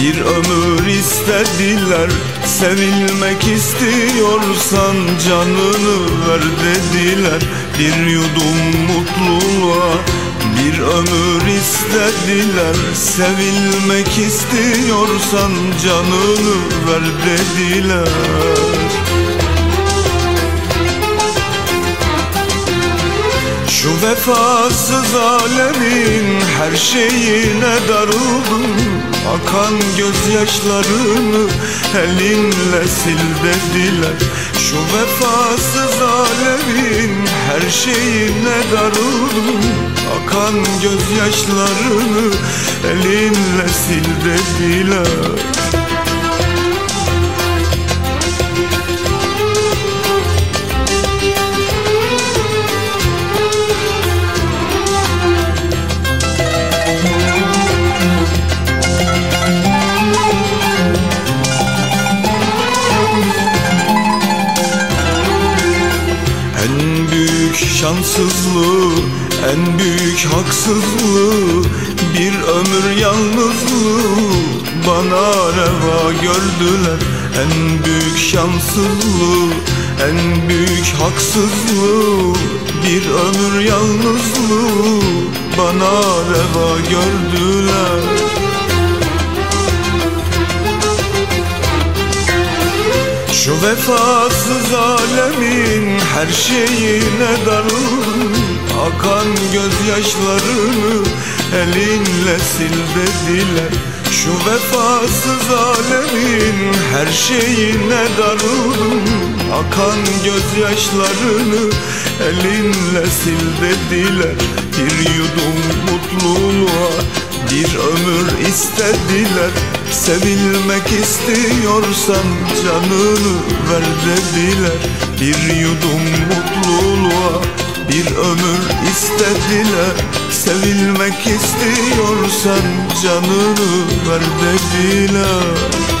Bir ömür istediler Sevilmek istiyorsan canını ver dediler. Bir yudum mutluluğa bir ömür istediler Sevilmek istiyorsan canını ver dediler Şu vefasız alemin her şeyine darıldım Akan gözyaşlarını elinle sil dediler. Şu vefasız alemin her şeyine darıldım Akan gözyaşlarını elinle sil dediler şanssızlığı, en büyük haksızlığı Bir ömür yalnızlığı. Bana reva gördüler En büyük şanssızlığı, en büyük haksızlığı. Bir ömür yalnızlığı bana reva gördüler Şu vefasız alemin her şeyine darıldım Akan gözyaşlarını elinle sil dediler. Şu vefasız alemin her şeyine darıldım Akan gözyaşlarını elinle sil dediler. Bir yudum mutluluğa bir ömür istediler Sevilmek istiyorsan canını ver dediler. Bir yudum mutluluğa bir ömür istediler. Sevilmek istiyorsan canını ver dediler